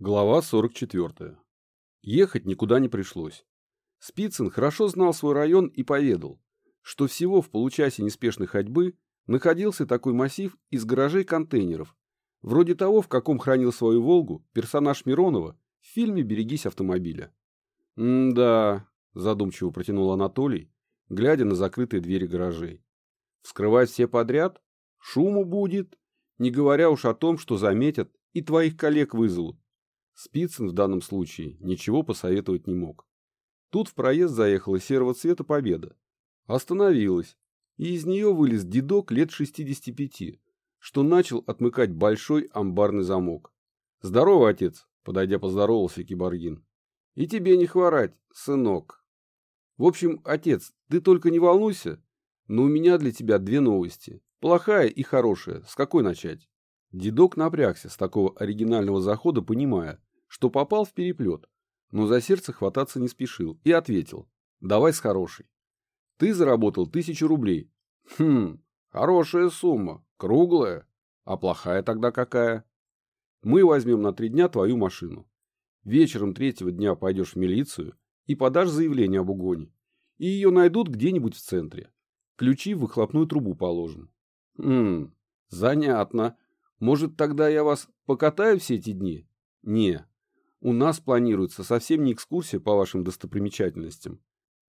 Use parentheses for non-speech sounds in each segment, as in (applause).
Глава 44. Ехать никуда не пришлось. Спицын хорошо знал свой район и поведал, что всего в получасе неспешной ходьбы находился такой массив из гаражей-контейнеров, вроде того, в каком хранил свою «Волгу» персонаж Миронова в фильме «Берегись автомобиля». «М-да», – задумчиво протянул Анатолий, глядя на закрытые двери гаражей. «Вскрывать все подряд? Шуму будет, не говоря уж о том, что заметят и твоих коллег вызовут. Спицын в данном случае ничего посоветовать не мог. Тут в проезд заехала серого цвета победа. Остановилась, и из нее вылез дедок лет 65, что начал отмыкать большой амбарный замок. «Здорово, отец!» – подойдя поздоровался Киборгин. «И тебе не хворать, сынок!» «В общем, отец, ты только не волнуйся, но у меня для тебя две новости. Плохая и хорошая. С какой начать?» Дедок напрягся с такого оригинального захода, понимая, что попал в переплет, но за сердце хвататься не спешил и ответил. Давай с хорошей. Ты заработал тысячу рублей. Хм, хорошая сумма, круглая. А плохая тогда какая? Мы возьмем на три дня твою машину. Вечером третьего дня пойдешь в милицию и подашь заявление об угоне. И ее найдут где-нибудь в центре. Ключи в выхлопную трубу положим. Хм, занятно. Может, тогда я вас покатаю все эти дни? Не, у нас планируется совсем не экскурсия по вашим достопримечательностям.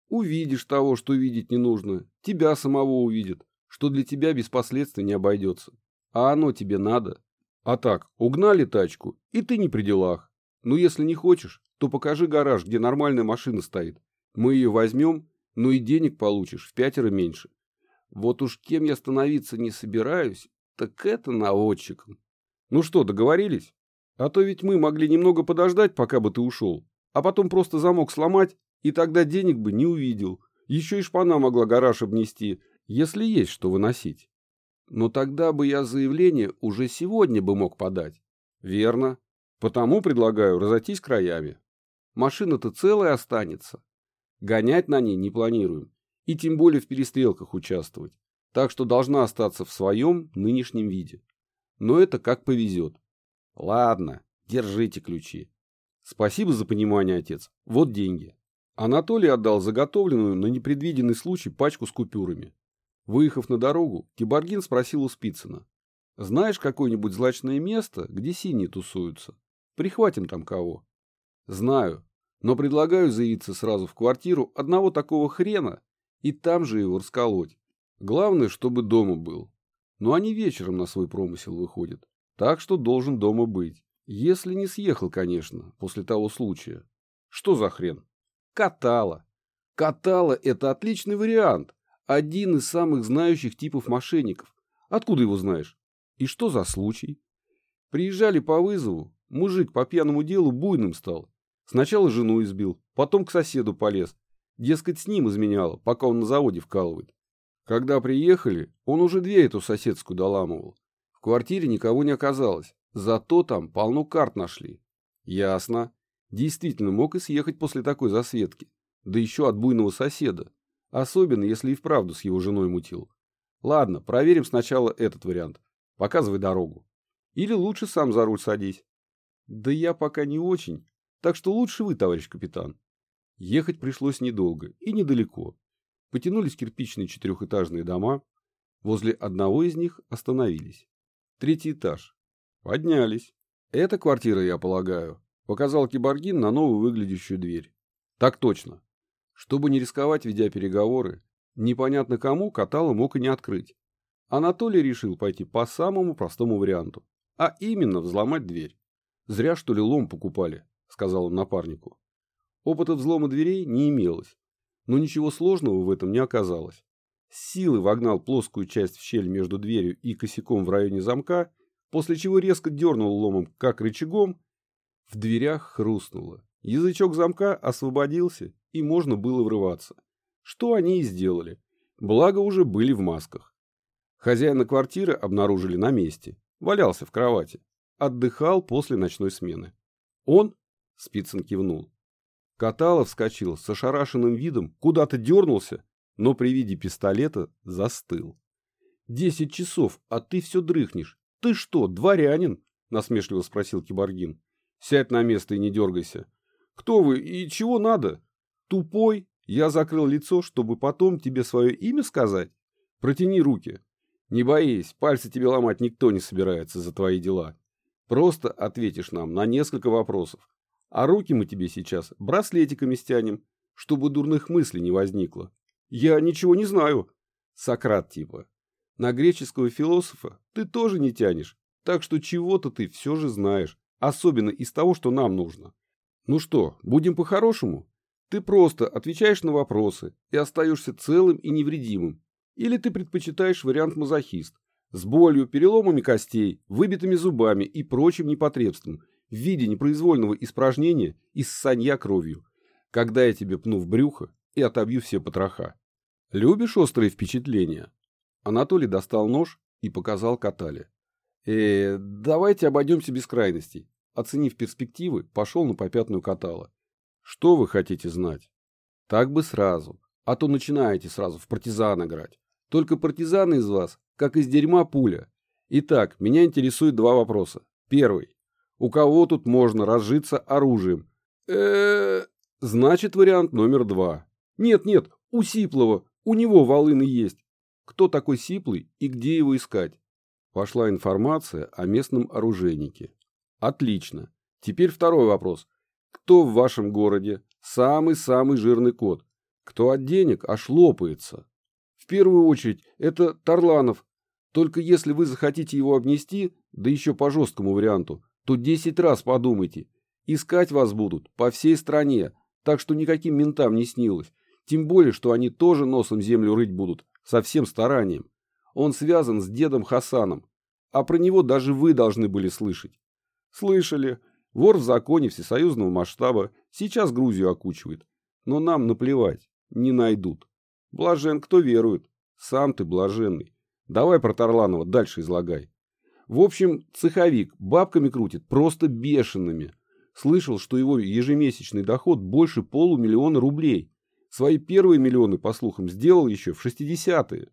Увидишь того, что видеть не нужно, тебя самого увидят, что для тебя без последствий не обойдется. А оно тебе надо. А так, угнали тачку, и ты не при делах. Ну, если не хочешь, то покажи гараж, где нормальная машина стоит. Мы ее возьмем, но и денег получишь в пятеро меньше. Вот уж кем я становиться не собираюсь, так это наводчиком. Ну что, договорились? А то ведь мы могли немного подождать, пока бы ты ушел, а потом просто замок сломать, и тогда денег бы не увидел. Еще и шпана могла гараж обнести, если есть что выносить. Но тогда бы я заявление уже сегодня бы мог подать. Верно. Потому предлагаю разойтись краями. Машина-то целая останется. Гонять на ней не планируем. И тем более в перестрелках участвовать. Так что должна остаться в своем нынешнем виде. Но это как повезет. Ладно, держите ключи. Спасибо за понимание, отец. Вот деньги. Анатолий отдал заготовленную на непредвиденный случай пачку с купюрами. Выехав на дорогу, Киборгин спросил у Спицына. «Знаешь какое-нибудь злачное место, где синие тусуются? Прихватим там кого?» «Знаю, но предлагаю заявиться сразу в квартиру одного такого хрена и там же его расколоть. Главное, чтобы дома был. Но они вечером на свой промысел выходят. Так что должен дома быть. Если не съехал, конечно, после того случая. Что за хрен? Катала. Катала – это отличный вариант. Один из самых знающих типов мошенников. Откуда его знаешь? И что за случай? Приезжали по вызову. Мужик по пьяному делу буйным стал. Сначала жену избил, потом к соседу полез. Дескать, с ним изменяла, пока он на заводе вкалывает. Когда приехали, он уже дверь эту соседскую доламывал квартире никого не оказалось, зато там полно карт нашли. Ясно. Действительно мог и съехать после такой засветки. Да еще от буйного соседа. Особенно, если и вправду с его женой мутил. Ладно, проверим сначала этот вариант. Показывай дорогу. Или лучше сам за руль садись. Да я пока не очень, так что лучше вы, товарищ капитан. Ехать пришлось недолго и недалеко. Потянулись кирпичные четырехэтажные дома. Возле одного из них остановились. Третий этаж. Поднялись. Это квартира, я полагаю. Показал Киборгин на новую выглядящую дверь. Так точно. Чтобы не рисковать, ведя переговоры, непонятно кому Катала мог и не открыть. Анатолий решил пойти по самому простому варианту, а именно взломать дверь. «Зря, что ли, лом покупали», — сказал он напарнику. Опыта взлома дверей не имелось, но ничего сложного в этом не оказалось силы вогнал плоскую часть в щель между дверью и косяком в районе замка, после чего резко дернул ломом, как рычагом. В дверях хрустнуло. Язычок замка освободился, и можно было врываться. Что они и сделали. Благо уже были в масках. Хозяина квартиры обнаружили на месте. Валялся в кровати. Отдыхал после ночной смены. Он? Спицын кивнул. Каталов вскочил с ошарашенным видом, куда-то дернулся но при виде пистолета застыл. «Десять часов, а ты все дрыхнешь. Ты что, дворянин?» – насмешливо спросил Киборгин. Сядь на место и не дергайся. Кто вы и чего надо? Тупой? Я закрыл лицо, чтобы потом тебе свое имя сказать? Протяни руки. Не боись, пальцы тебе ломать никто не собирается за твои дела. Просто ответишь нам на несколько вопросов. А руки мы тебе сейчас браслетиками стянем, чтобы дурных мыслей не возникло. Я ничего не знаю. Сократ типа. На греческого философа ты тоже не тянешь, так что чего-то ты все же знаешь, особенно из того, что нам нужно. Ну что, будем по-хорошему? Ты просто отвечаешь на вопросы и остаешься целым и невредимым. Или ты предпочитаешь вариант мазохист, с болью, переломами костей, выбитыми зубами и прочим непотребством в виде непроизвольного испражнения и ссанья кровью, когда я тебе пну в брюхо и отобью все потроха. Любишь острые впечатления? Анатолий достал нож и показал Катале. Э, давайте обойдемся без крайностей. Оценив перспективы, пошел на попятную Катала. Что вы хотите знать? Так бы сразу. А то начинаете сразу в партизан играть. Только партизаны из вас, как из дерьма пуля. Итак, меня интересуют два вопроса. Первый. У кого тут можно разжиться оружием? э Значит, вариант номер два. Нет-нет, у Сиплова, у него волыны есть. Кто такой Сиплый и где его искать? Пошла информация о местном оружейнике. Отлично. Теперь второй вопрос. Кто в вашем городе самый-самый жирный кот? Кто от денег аж лопается? В первую очередь, это Тарланов. Только если вы захотите его обнести, да еще по жесткому варианту, то 10 раз подумайте. Искать вас будут по всей стране, так что никаким ментам не снилось. Тем более, что они тоже носом землю рыть будут, со всем старанием. Он связан с дедом Хасаном, а про него даже вы должны были слышать. Слышали. Вор в законе всесоюзного масштаба сейчас Грузию окучивает. Но нам наплевать, не найдут. Блажен, кто верует. Сам ты блаженный. Давай про Тарланова дальше излагай. В общем, цеховик бабками крутит просто бешеными. Слышал, что его ежемесячный доход больше полумиллиона рублей. Свои первые миллионы, по слухам, сделал еще в 60-е.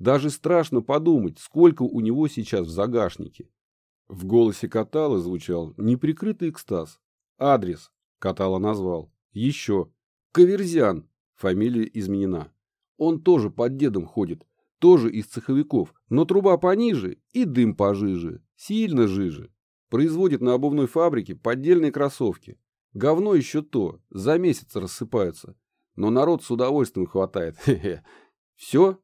Даже страшно подумать, сколько у него сейчас в загашнике. В голосе Катала звучал неприкрытый экстаз. Адрес Катала назвал. Еще. Каверзян. Фамилия изменена. Он тоже под дедом ходит. Тоже из цеховиков. Но труба пониже и дым пожиже. Сильно жиже. Производит на обувной фабрике поддельные кроссовки. Говно еще то. За месяц рассыпаются. Но народ с удовольствием хватает. (laughs) Все?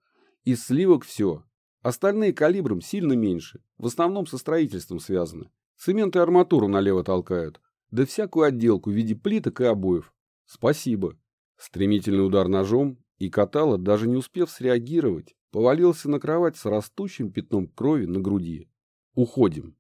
Из сливок все. Остальные калибром сильно меньше, в основном со строительством связаны. Цемент и арматуру налево толкают, да всякую отделку в виде плиток и обоев. Спасибо. Стремительный удар ножом, и Катала, даже не успев среагировать, повалился на кровать с растущим пятном крови на груди. Уходим.